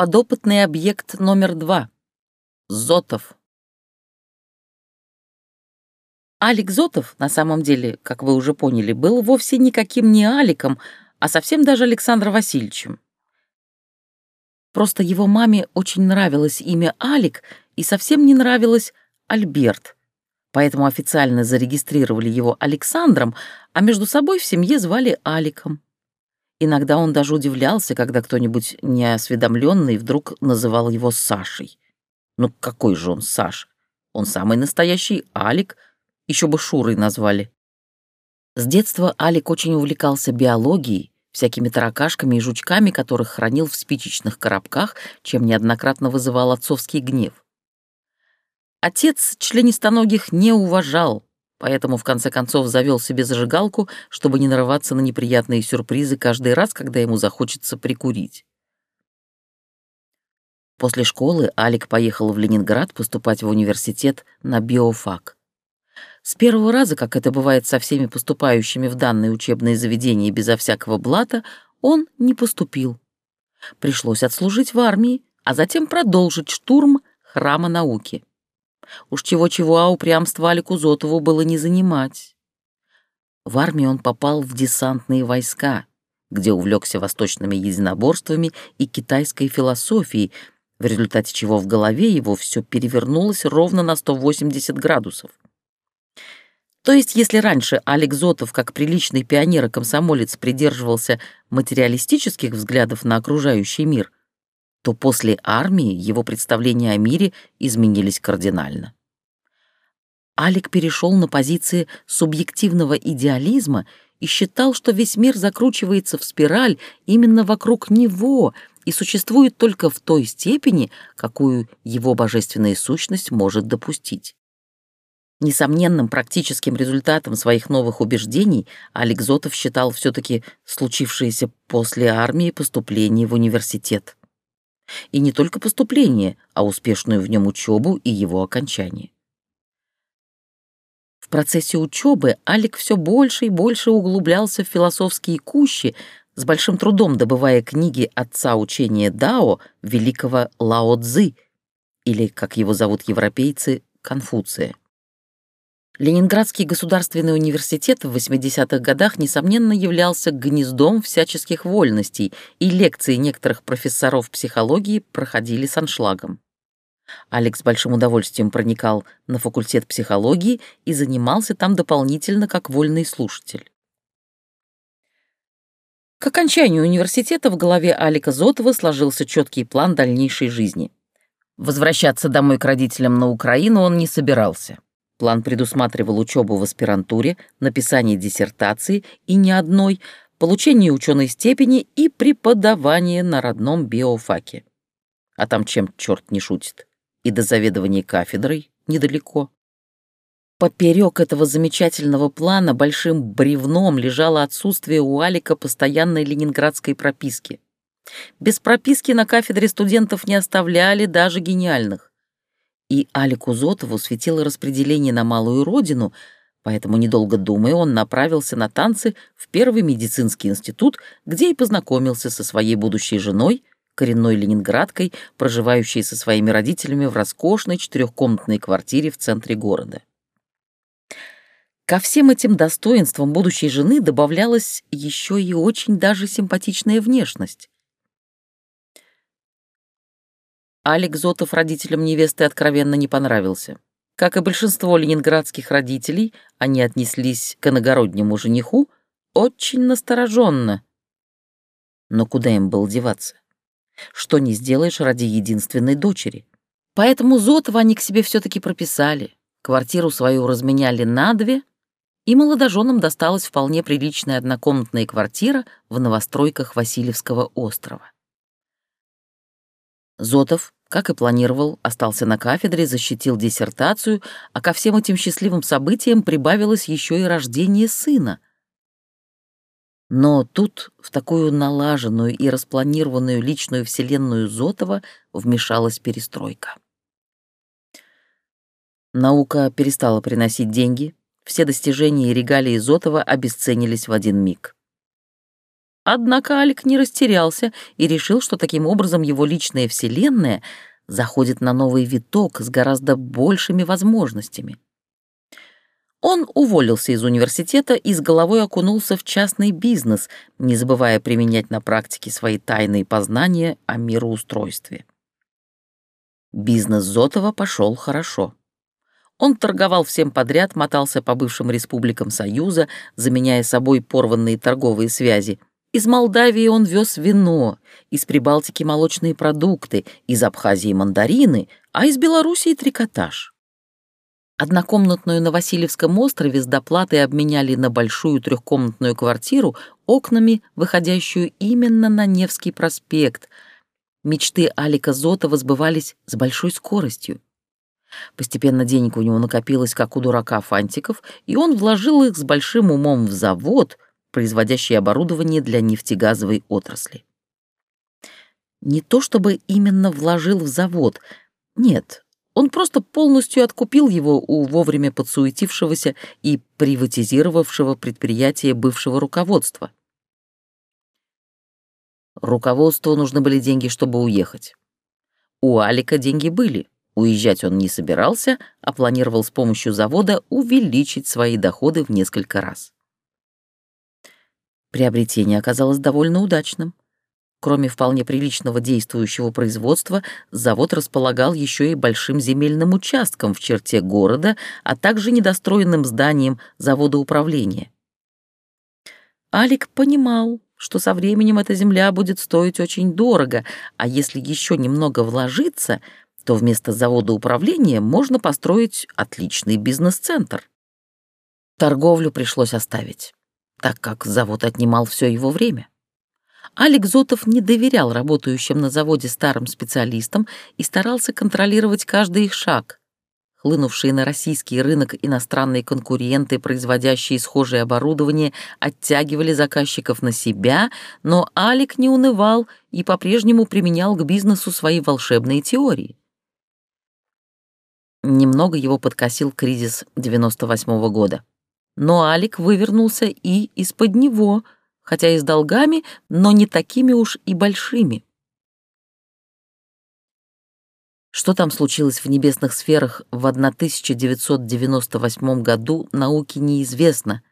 подопытный объект номер два — Зотов. Алик Зотов, на самом деле, как вы уже поняли, был вовсе никаким не Аликом, а совсем даже Александром Васильевичем. Просто его маме очень нравилось имя Алик и совсем не нравилось Альберт, поэтому официально зарегистрировали его Александром, а между собой в семье звали Аликом. Иногда он даже удивлялся, когда кто-нибудь неосведомленный вдруг называл его Сашей. Ну какой же он Саша? Он самый настоящий Алик — еще бы Шурой назвали. С детства Алик очень увлекался биологией, всякими таракашками и жучками, которых хранил в спичечных коробках, чем неоднократно вызывал отцовский гнев. Отец членистоногих не уважал, поэтому в конце концов завел себе зажигалку, чтобы не нарываться на неприятные сюрпризы каждый раз, когда ему захочется прикурить. После школы Алик поехал в Ленинград поступать в университет на биофак. С первого раза, как это бывает со всеми поступающими в данное учебное заведение безо всякого блата, он не поступил. Пришлось отслужить в армии, а затем продолжить штурм храма науки. Уж чего-чего, а упрямство Алику Зотову было не занимать. В армии он попал в десантные войска, где увлекся восточными единоборствами и китайской философией, в результате чего в голове его все перевернулось ровно на 180 градусов. То есть, если раньше Алекс Зотов, как приличный пионер и комсомолец, придерживался материалистических взглядов на окружающий мир, то после армии его представления о мире изменились кардинально. Алик перешел на позиции субъективного идеализма и считал, что весь мир закручивается в спираль именно вокруг него и существует только в той степени, какую его божественная сущность может допустить. Несомненным практическим результатом своих новых убеждений Алекс Зотов считал все-таки случившееся после армии поступление в университет. И не только поступление, а успешную в нем учебу и его окончание. В процессе учебы Алик все больше и больше углублялся в философские кущи, с большим трудом добывая книги отца учения Дао, великого Лао Цзы, или, как его зовут европейцы, Конфуция. Ленинградский государственный университет в 80-х годах, несомненно, являлся гнездом всяческих вольностей, и лекции некоторых профессоров психологии проходили с аншлагом. Алекс с большим удовольствием проникал на факультет психологии и занимался там дополнительно как вольный слушатель. К окончанию университета в голове Алика Зотова сложился четкий план дальнейшей жизни. Возвращаться домой к родителям на Украину он не собирался. План предусматривал учебу в аспирантуре, написание диссертации и не одной, получение ученой степени и преподавание на родном биофаке. А там чем черт не шутит. И до заведования кафедрой недалеко. Поперек этого замечательного плана большим бревном лежало отсутствие у Алика постоянной ленинградской прописки. Без прописки на кафедре студентов не оставляли даже гениальных и Алику Зотову светило распределение на малую родину, поэтому, недолго думая, он направился на танцы в Первый медицинский институт, где и познакомился со своей будущей женой, коренной ленинградкой, проживающей со своими родителями в роскошной четырехкомнатной квартире в центре города. Ко всем этим достоинствам будущей жены добавлялась еще и очень даже симпатичная внешность. Алик Зотов родителям невесты откровенно не понравился. Как и большинство ленинградских родителей, они отнеслись к иногороднему жениху очень настороженно. Но куда им было деваться? Что не сделаешь ради единственной дочери? Поэтому Зотова они к себе все-таки прописали. Квартиру свою разменяли на две, и молодоженам досталась вполне приличная однокомнатная квартира в новостройках Васильевского острова. Зотов, как и планировал, остался на кафедре, защитил диссертацию, а ко всем этим счастливым событиям прибавилось еще и рождение сына. Но тут в такую налаженную и распланированную личную вселенную Зотова вмешалась перестройка. Наука перестала приносить деньги, все достижения и регалии Зотова обесценились в один миг. Однако Алик не растерялся и решил, что таким образом его личная вселенная заходит на новый виток с гораздо большими возможностями. Он уволился из университета и с головой окунулся в частный бизнес, не забывая применять на практике свои тайные познания о мироустройстве. Бизнес Зотова пошел хорошо. Он торговал всем подряд, мотался по бывшим республикам Союза, заменяя собой порванные торговые связи. Из Молдавии он вез вино, из Прибалтики молочные продукты, из Абхазии мандарины, а из Белоруссии трикотаж. Однокомнатную на Васильевском острове с доплатой обменяли на большую трехкомнатную квартиру окнами, выходящую именно на Невский проспект. Мечты Алика Зотова сбывались с большой скоростью. Постепенно денег у него накопилось, как у дурака фантиков, и он вложил их с большим умом в завод, производящий оборудование для нефтегазовой отрасли. Не то чтобы именно вложил в завод, нет, он просто полностью откупил его у вовремя подсуетившегося и приватизировавшего предприятия бывшего руководства. Руководству нужны были деньги, чтобы уехать. У Алика деньги были. Уезжать он не собирался, а планировал с помощью завода увеличить свои доходы в несколько раз. Приобретение оказалось довольно удачным. Кроме вполне приличного действующего производства, завод располагал еще и большим земельным участком в черте города, а также недостроенным зданием завода управления. Алик понимал, что со временем эта земля будет стоить очень дорого, а если еще немного вложиться, то вместо завода управления можно построить отличный бизнес-центр. Торговлю пришлось оставить, так как завод отнимал все его время. Алик Зотов не доверял работающим на заводе старым специалистам и старался контролировать каждый их шаг. Хлынувшие на российский рынок иностранные конкуренты, производящие схожее оборудование, оттягивали заказчиков на себя, но Алик не унывал и по-прежнему применял к бизнесу свои волшебные теории. Немного его подкосил кризис 98 -го года. Но Алик вывернулся и из-под него — хотя и с долгами, но не такими уж и большими. Что там случилось в небесных сферах в 1998 году, науке неизвестно,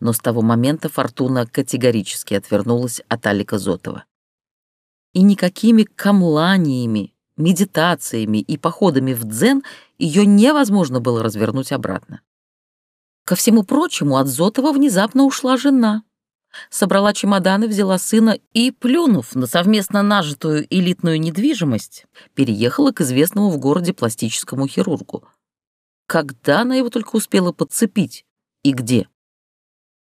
но с того момента Фортуна категорически отвернулась от Алика Зотова. И никакими камланиями, медитациями и походами в дзен ее невозможно было развернуть обратно. Ко всему прочему, от Зотова внезапно ушла жена собрала чемоданы, взяла сына и, плюнув на совместно нажитую элитную недвижимость, переехала к известному в городе пластическому хирургу. Когда она его только успела подцепить? И где?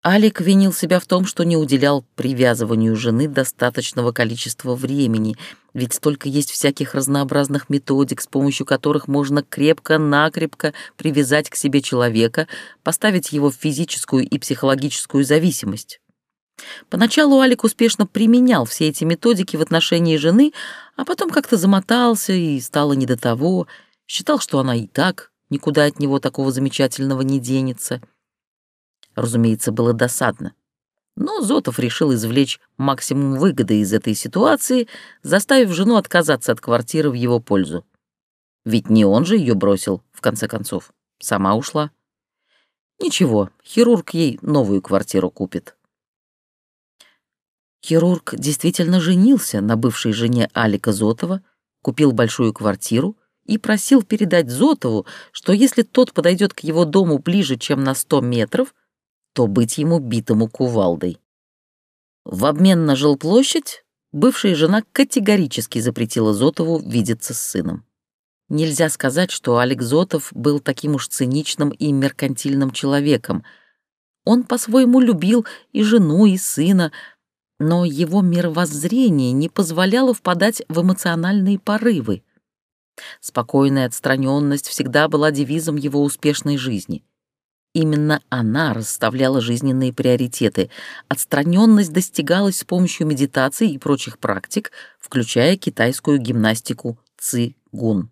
Алик винил себя в том, что не уделял привязыванию жены достаточного количества времени, ведь столько есть всяких разнообразных методик, с помощью которых можно крепко-накрепко привязать к себе человека, поставить его в физическую и психологическую зависимость. Поначалу Алик успешно применял все эти методики в отношении жены, а потом как-то замотался и стало не до того, считал, что она и так никуда от него такого замечательного не денется. Разумеется, было досадно. Но Зотов решил извлечь максимум выгоды из этой ситуации, заставив жену отказаться от квартиры в его пользу. Ведь не он же ее бросил, в конце концов. Сама ушла. Ничего, хирург ей новую квартиру купит. Хирург действительно женился на бывшей жене Алика Зотова, купил большую квартиру и просил передать Зотову, что если тот подойдет к его дому ближе, чем на сто метров, то быть ему битому кувалдой. В обмен на жилплощадь бывшая жена категорически запретила Зотову видеться с сыном. Нельзя сказать, что Алик Зотов был таким уж циничным и меркантильным человеком. Он по-своему любил и жену, и сына, но его мировоззрение не позволяло впадать в эмоциональные порывы. Спокойная отстраненность всегда была девизом его успешной жизни. Именно она расставляла жизненные приоритеты. Отстраненность достигалась с помощью медитации и прочих практик, включая китайскую гимнастику ци-гун.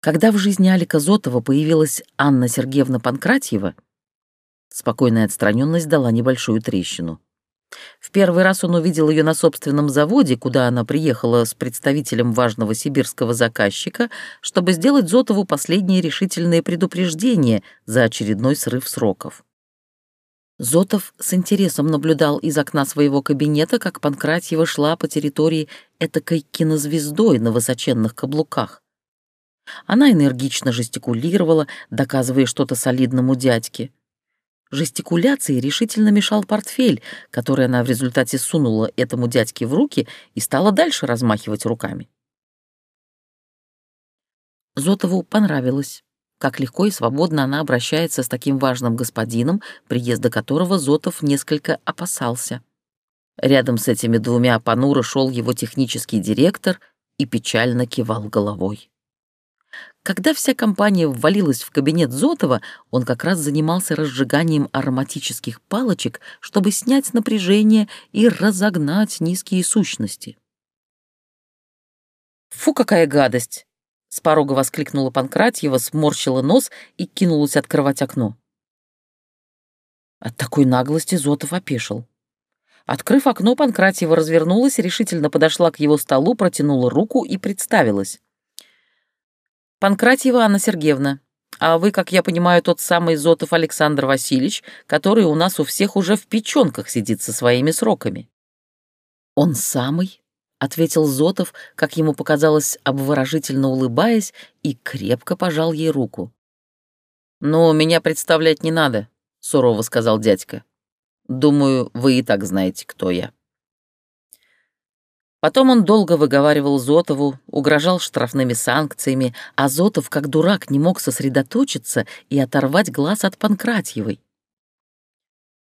Когда в жизни Алика Зотова появилась Анна Сергеевна Панкратьева, Спокойная отстраненность дала небольшую трещину. В первый раз он увидел ее на собственном заводе, куда она приехала с представителем важного сибирского заказчика, чтобы сделать Зотову последние решительные предупреждения за очередной срыв сроков. Зотов с интересом наблюдал из окна своего кабинета, как Панкратьева шла по территории этакой кинозвездой на высоченных каблуках. Она энергично жестикулировала, доказывая что-то солидному дядьке. Жестикуляции решительно мешал портфель, который она в результате сунула этому дядьке в руки и стала дальше размахивать руками. Зотову понравилось, как легко и свободно она обращается с таким важным господином, приезда которого Зотов несколько опасался. Рядом с этими двумя понуро шел его технический директор и печально кивал головой. Когда вся компания ввалилась в кабинет Зотова, он как раз занимался разжиганием ароматических палочек, чтобы снять напряжение и разогнать низкие сущности. «Фу, какая гадость!» — с порога воскликнула Панкратьева, сморщила нос и кинулась открывать окно. От такой наглости Зотов опешил. Открыв окно, Панкратьева развернулась, решительно подошла к его столу, протянула руку и представилась. Панкратьева Анна Сергеевна. А вы, как я понимаю, тот самый Зотов Александр Васильевич, который у нас у всех уже в печенках сидит со своими сроками. Он самый, ответил Зотов, как ему показалось, обворожительно улыбаясь, и крепко пожал ей руку. «Ну, меня представлять не надо», — сурово сказал дядька. «Думаю, вы и так знаете, кто я». Потом он долго выговаривал Зотову, угрожал штрафными санкциями, а Зотов, как дурак, не мог сосредоточиться и оторвать глаз от Панкратьевой.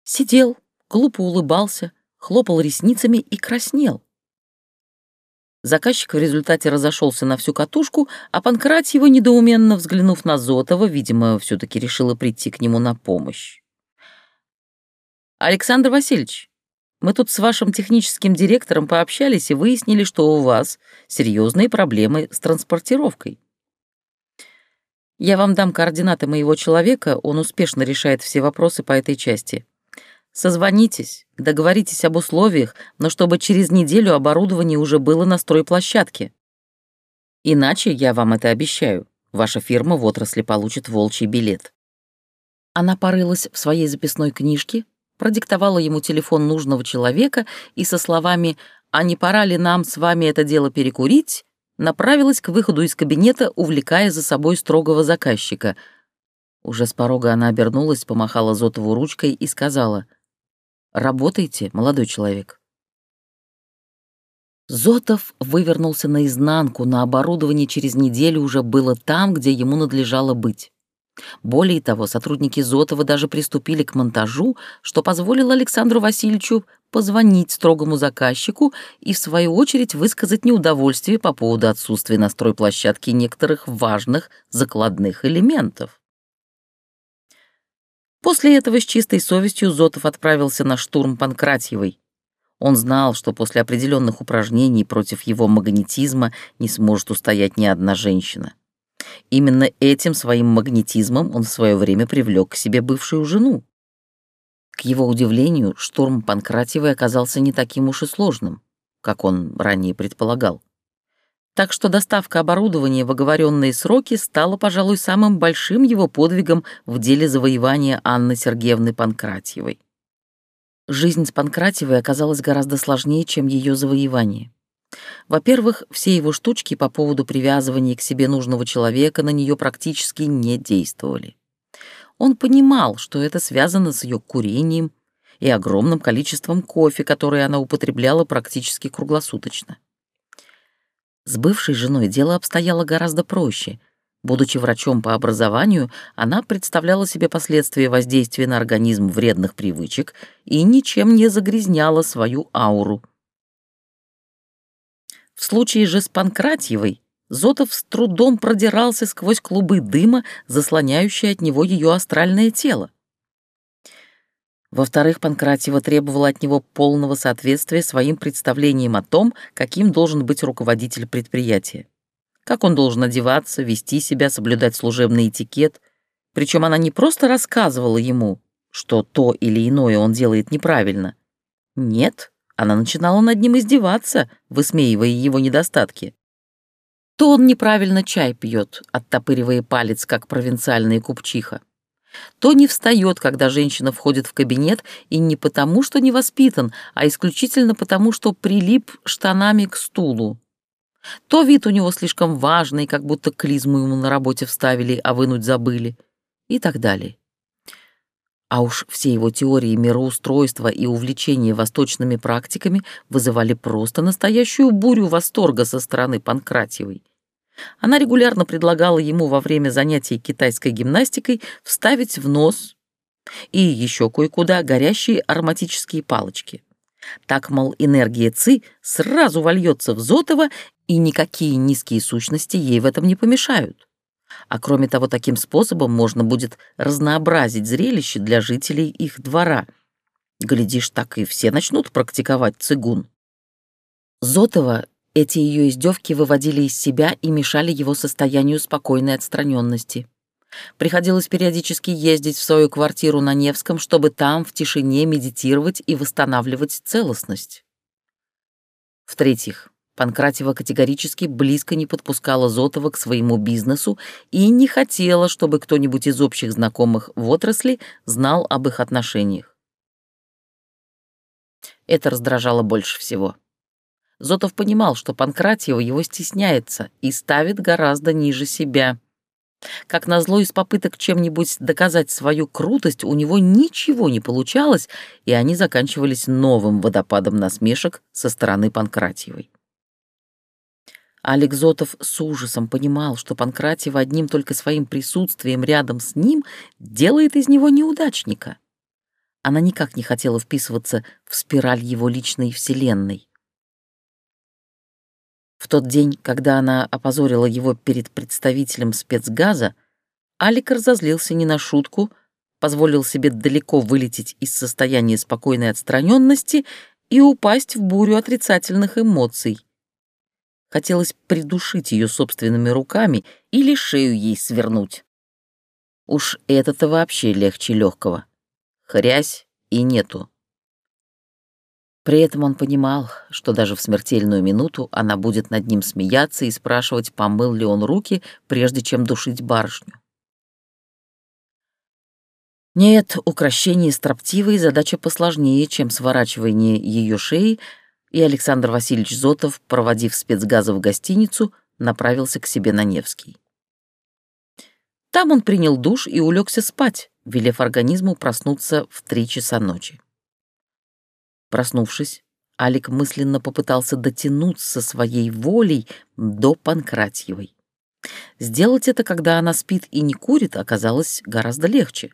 Сидел, глупо улыбался, хлопал ресницами и краснел. Заказчик в результате разошелся на всю катушку, а Панкратьева, недоуменно взглянув на Зотова, видимо, все таки решила прийти к нему на помощь. «Александр Васильевич, мы тут с вашим техническим директором пообщались и выяснили, что у вас серьезные проблемы с транспортировкой. Я вам дам координаты моего человека, он успешно решает все вопросы по этой части. Созвонитесь, договоритесь об условиях, но чтобы через неделю оборудование уже было на стройплощадке. Иначе, я вам это обещаю, ваша фирма в отрасли получит волчий билет. Она порылась в своей записной книжке, продиктовала ему телефон нужного человека и со словами «А не пора ли нам с вами это дело перекурить?» направилась к выходу из кабинета, увлекая за собой строгого заказчика. Уже с порога она обернулась, помахала Зотову ручкой и сказала «Работайте, молодой человек». Зотов вывернулся наизнанку, на оборудование через неделю уже было там, где ему надлежало быть. Более того, сотрудники Зотова даже приступили к монтажу, что позволило Александру Васильевичу позвонить строгому заказчику и, в свою очередь, высказать неудовольствие по поводу отсутствия на стройплощадке некоторых важных закладных элементов. После этого с чистой совестью Зотов отправился на штурм Панкратьевой. Он знал, что после определенных упражнений против его магнетизма не сможет устоять ни одна женщина. Именно этим своим магнетизмом он в свое время привлек к себе бывшую жену. К его удивлению, штурм Панкратиевой оказался не таким уж и сложным, как он ранее предполагал. Так что доставка оборудования в оговоренные сроки стала, пожалуй, самым большим его подвигом в деле завоевания Анны Сергеевны Панкратьевой. Жизнь с Панкратьевой оказалась гораздо сложнее, чем ее завоевание. Во-первых, все его штучки по поводу привязывания к себе нужного человека на нее практически не действовали. Он понимал, что это связано с ее курением и огромным количеством кофе, которое она употребляла практически круглосуточно. С бывшей женой дело обстояло гораздо проще. Будучи врачом по образованию, она представляла себе последствия воздействия на организм вредных привычек и ничем не загрязняла свою ауру — в случае же с Панкратьевой Зотов с трудом продирался сквозь клубы дыма, заслоняющие от него ее астральное тело. Во-вторых, Панкратьева требовала от него полного соответствия своим представлениям о том, каким должен быть руководитель предприятия. Как он должен одеваться, вести себя, соблюдать служебный этикет. Причем она не просто рассказывала ему, что то или иное он делает неправильно. Нет, она начинала над ним издеваться, высмеивая его недостатки. То он неправильно чай пьет, оттопыривая палец, как провинциальная купчиха. То не встает, когда женщина входит в кабинет, и не потому, что не воспитан, а исключительно потому, что прилип штанами к стулу. То вид у него слишком важный, как будто клизму ему на работе вставили, а вынуть забыли, и так далее. А уж все его теории мироустройства и увлечения восточными практиками вызывали просто настоящую бурю восторга со стороны Панкратьевой. Она регулярно предлагала ему во время занятий китайской гимнастикой вставить в нос и еще кое-куда горящие ароматические палочки. Так, мол, энергия ЦИ сразу вольется в Зотова, и никакие низкие сущности ей в этом не помешают. А кроме того, таким способом можно будет разнообразить зрелище для жителей их двора. Глядишь, так и все начнут практиковать цигун. Зотова эти ее издевки выводили из себя и мешали его состоянию спокойной отстраненности. Приходилось периодически ездить в свою квартиру на Невском, чтобы там в тишине медитировать и восстанавливать целостность. В-третьих, Панкратева категорически близко не подпускала Зотова к своему бизнесу и не хотела, чтобы кто-нибудь из общих знакомых в отрасли знал об их отношениях. Это раздражало больше всего. Зотов понимал, что Панкратьева его стесняется и ставит гораздо ниже себя. Как назло, из попыток чем-нибудь доказать свою крутость у него ничего не получалось, и они заканчивались новым водопадом насмешек со стороны Панкратьевой. Зотов с ужасом понимал, что Панкратьева одним только своим присутствием рядом с ним делает из него неудачника. Она никак не хотела вписываться в спираль его личной вселенной. В тот день, когда она опозорила его перед представителем спецгаза, Алик разозлился не на шутку, позволил себе далеко вылететь из состояния спокойной отстраненности и упасть в бурю отрицательных эмоций. Хотелось придушить ее собственными руками или шею ей свернуть. Уж это-то вообще легче легкого. Хрясь и нету. При этом он понимал, что даже в смертельную минуту она будет над ним смеяться и спрашивать, помыл ли он руки, прежде чем душить барышню. Нет, укращение строптивой задача посложнее, чем сворачивание ее шеи и Александр Васильевич Зотов, проводив спецгаза в гостиницу, направился к себе на Невский. Там он принял душ и улегся спать, велев организму проснуться в три часа ночи. Проснувшись, Алик мысленно попытался дотянуться своей волей до Панкратьевой. Сделать это, когда она спит и не курит, оказалось гораздо легче.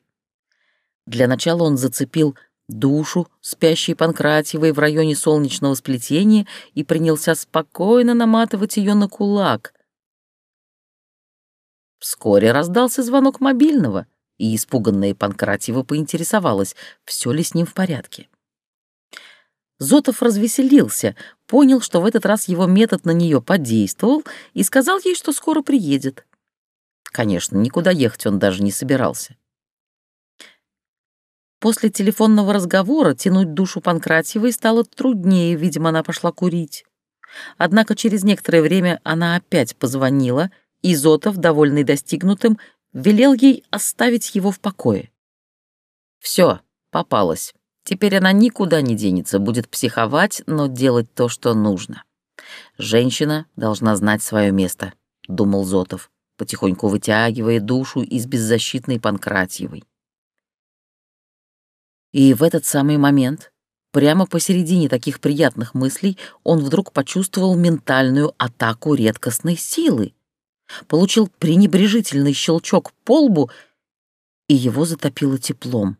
Для начала он зацепил душу спящей Панкратьевой в районе солнечного сплетения и принялся спокойно наматывать ее на кулак. Вскоре раздался звонок мобильного, и испуганная Панкратьева поинтересовалась, все ли с ним в порядке. Зотов развеселился, понял, что в этот раз его метод на нее подействовал и сказал ей, что скоро приедет. Конечно, никуда ехать он даже не собирался. После телефонного разговора тянуть душу Панкратьевой стало труднее, видимо, она пошла курить. Однако через некоторое время она опять позвонила, и Зотов, довольный достигнутым, велел ей оставить его в покое. Все, попалась. Теперь она никуда не денется, будет психовать, но делать то, что нужно. Женщина должна знать свое место, думал Зотов, потихоньку вытягивая душу из беззащитной Панкратьевой. И в этот самый момент, прямо посередине таких приятных мыслей, он вдруг почувствовал ментальную атаку редкостной силы. Получил пренебрежительный щелчок по лбу, и его затопило теплом.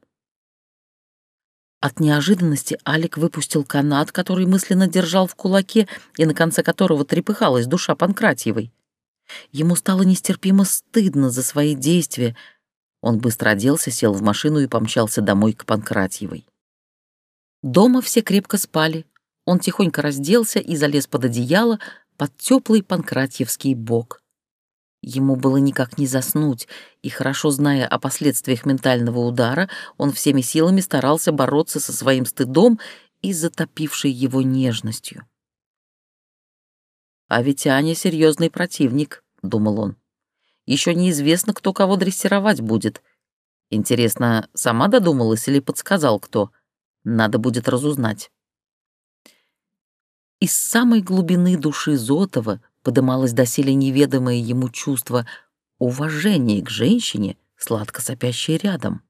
От неожиданности Алик выпустил канат, который мысленно держал в кулаке и на конце которого трепыхалась душа Панкратьевой. Ему стало нестерпимо стыдно за свои действия — он быстро оделся, сел в машину и помчался домой к Панкратьевой. Дома все крепко спали. Он тихонько разделся и залез под одеяло под теплый панкратьевский бок. Ему было никак не заснуть, и, хорошо зная о последствиях ментального удара, он всеми силами старался бороться со своим стыдом и затопившей его нежностью. «А ведь Аня серьезный противник», — думал он. Еще неизвестно, кто кого дрессировать будет. Интересно, сама додумалась или подсказал кто? Надо будет разузнать». Из самой глубины души Зотова подымалось доселе неведомое ему чувство уважения к женщине, сладко сопящей рядом.